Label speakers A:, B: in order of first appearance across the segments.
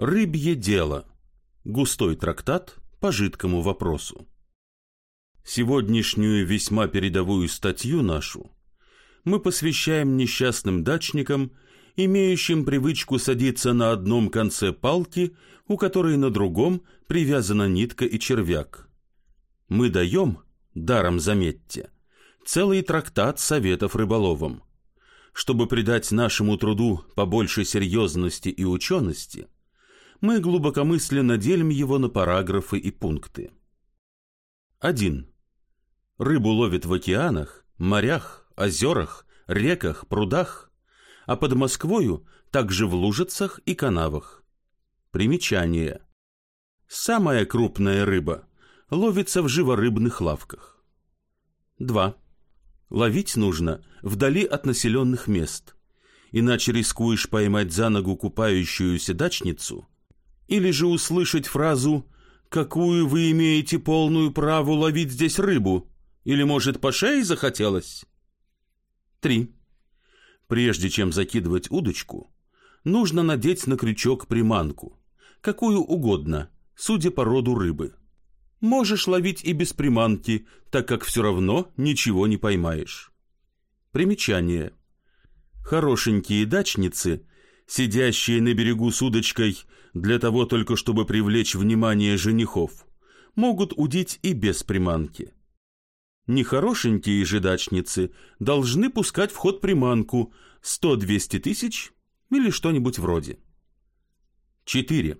A: Рыбье дело. Густой трактат по жидкому вопросу. Сегодняшнюю весьма передовую статью нашу мы посвящаем несчастным дачникам, имеющим привычку садиться на одном конце палки, у которой на другом привязана нитка и червяк. Мы даем, даром заметьте, целый трактат советов рыболовам. Чтобы придать нашему труду побольше серьезности и учености – мы глубокомысленно делим его на параграфы и пункты. 1. Рыбу ловят в океанах, морях, озерах, реках, прудах, а под Москвою также в лужицах и канавах. Примечание. Самая крупная рыба ловится в живорыбных лавках. 2. Ловить нужно вдали от населенных мест, иначе рискуешь поймать за ногу купающуюся дачницу или же услышать фразу «Какую вы имеете полную праву ловить здесь рыбу?» Или, может, по шее захотелось? 3. Прежде чем закидывать удочку, нужно надеть на крючок приманку, какую угодно, судя по роду рыбы. Можешь ловить и без приманки, так как все равно ничего не поймаешь. Примечание. Хорошенькие дачницы сидящие на берегу с удочкой для того только, чтобы привлечь внимание женихов, могут удить и без приманки. Нехорошенькие же дачницы должны пускать в ход приманку 100-200 тысяч или что-нибудь вроде. 4.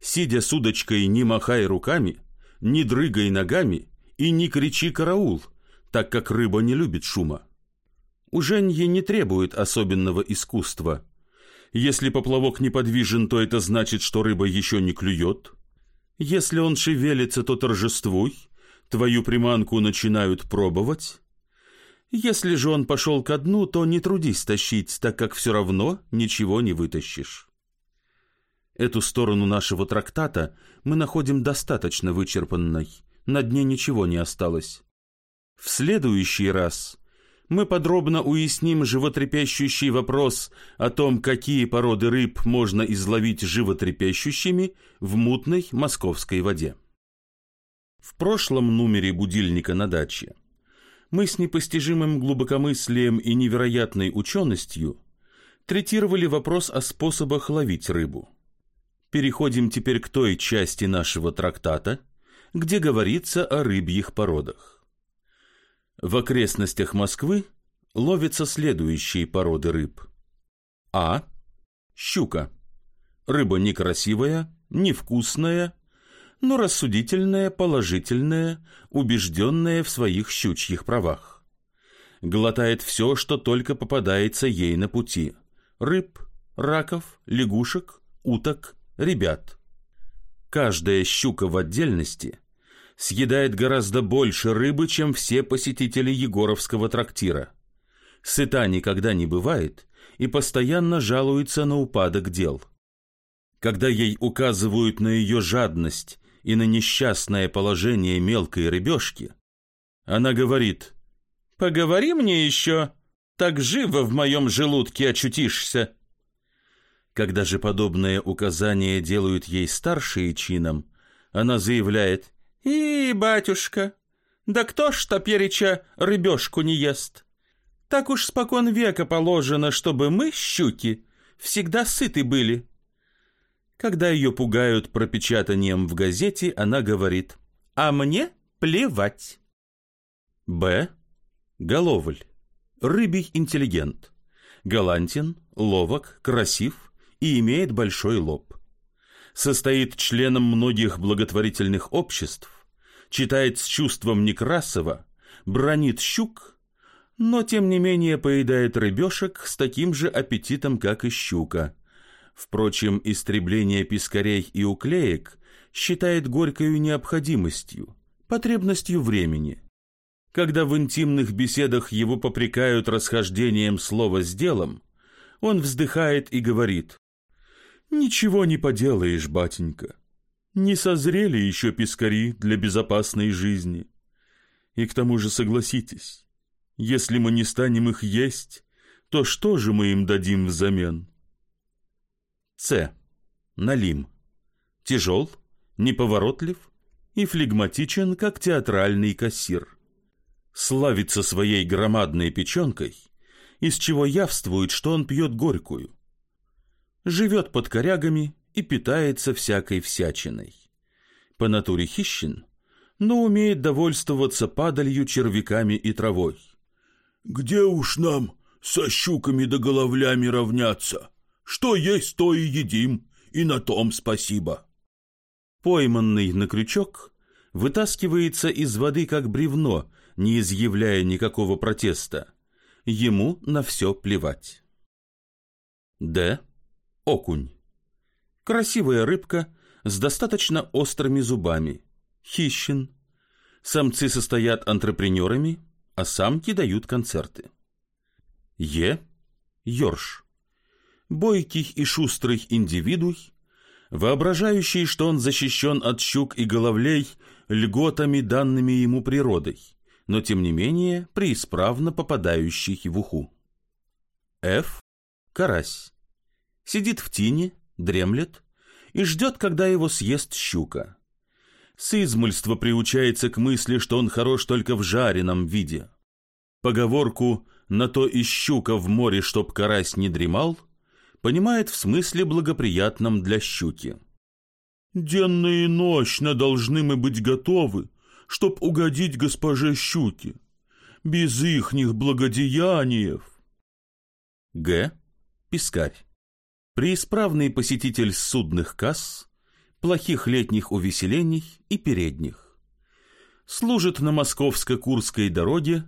A: Сидя с удочкой, не махай руками, не дрыгай ногами и не кричи «караул», так как рыба не любит шума. Уженье не требует особенного искусства – если поплавок неподвижен, то это значит, что рыба еще не клюет. Если он шевелится, то торжествуй, твою приманку начинают пробовать. Если же он пошел ко дну, то не трудись тащить, так как все равно ничего не вытащишь. Эту сторону нашего трактата мы находим достаточно вычерпанной, на дне ничего не осталось. В следующий раз мы подробно уясним животрепещущий вопрос о том, какие породы рыб можно изловить животрепещущими в мутной московской воде. В прошлом номере будильника на даче мы с непостижимым глубокомыслием и невероятной ученостью третировали вопрос о способах ловить рыбу. Переходим теперь к той части нашего трактата, где говорится о рыбьих породах. В окрестностях Москвы ловятся следующие породы рыб. А. Щука. Рыба некрасивая, невкусная, но рассудительная, положительная, убежденная в своих щучьих правах. Глотает все, что только попадается ей на пути. Рыб, раков, лягушек, уток, ребят. Каждая щука в отдельности – съедает гораздо больше рыбы, чем все посетители Егоровского трактира. Сыта никогда не бывает и постоянно жалуется на упадок дел. Когда ей указывают на ее жадность и на несчастное положение мелкой рыбешки, она говорит «Поговори мне еще, так живо в моем желудке очутишься». Когда же подобное указание делают ей старшие чином, она заявляет «И, батюшка, да кто ж топереча рыбешку не ест? Так уж спокон века положено, чтобы мы, щуки, всегда сыты были». Когда ее пугают пропечатанием в газете, она говорит «А мне плевать». Б. Головль. Рыбий интеллигент. Галантен, ловок, красив и имеет большой лоб. Состоит членом многих благотворительных обществ, читает с чувством Некрасова, бронит щук, но тем не менее поедает рыбешек с таким же аппетитом, как и щука. Впрочем, истребление пескарей и уклеек считает горькою необходимостью, потребностью времени. Когда в интимных беседах его попрекают расхождением слова с делом, он вздыхает и говорит «Ничего не поделаешь, батенька, не созрели еще пескари для безопасной жизни. И к тому же согласитесь, если мы не станем их есть, то что же мы им дадим взамен? С. Налим. Тяжел, неповоротлив и флегматичен, как театральный кассир. Славится своей громадной печенкой, из чего явствует, что он пьет горькую. Живет под корягами и питается всякой всячиной. По натуре хищен, но умеет довольствоваться падалью, червяками и травой.
B: «Где уж нам со щуками да головлями равняться? Что есть, то и едим, и на том спасибо».
A: Пойманный на крючок вытаскивается из воды как бревно, не изъявляя никакого протеста. Ему на все плевать. Д. Окунь. Красивая рыбка с достаточно острыми зубами. Хищен. Самцы состоят антрепренерами, а самки дают концерты. Е. Ёрш. Бойкий и шустрый индивидуй, воображающий, что он защищен от щук и головлей льготами, данными ему природой, но тем не менее преисправно попадающий в уху. Ф. Карась. Сидит в тине, дремлет и ждет, когда его съест щука. С измольства приучается к мысли, что он хорош только в жареном виде. Поговорку «на то и щука в море, чтоб карась не дремал» понимает в смысле благоприятном для щуки.
B: «Денно и ночно должны мы быть готовы, чтоб угодить госпоже щуки. Без ихних благодеяниев».
A: Г. Пискарь. Преисправный посетитель судных касс, плохих летних увеселений и передних. Служит на московско-курской дороге,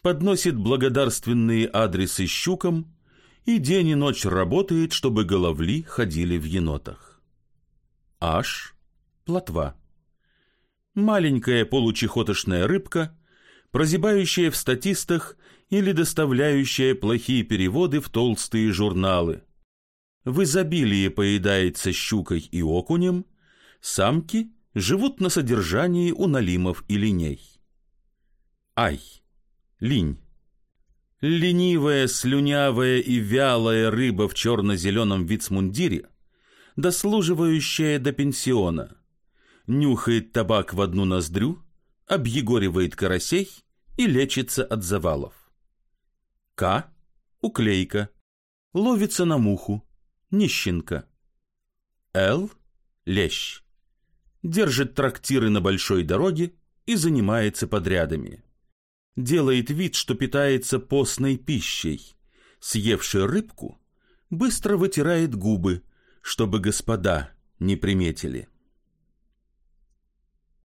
A: подносит благодарственные адресы щукам и день и ночь работает, чтобы головли ходили в енотах. Аш – плотва. Маленькая получехотошная рыбка, прозябающая в статистах или доставляющая плохие переводы в толстые журналы. В изобилии поедается щукой и окунем, самки живут на содержании у налимов и линей. Ай – линь. Ленивая, слюнявая и вялая рыба в черно-зеленом вицмундире, дослуживающая до пенсиона, нюхает табак в одну ноздрю, объегоривает карасей и лечится от завалов. К. Уклейка. Ловится на муху. Нищенка. Л. Лещ. Держит трактиры на большой дороге и занимается подрядами делает вид, что питается постной пищей. Съевший рыбку, быстро вытирает губы, чтобы господа не приметили.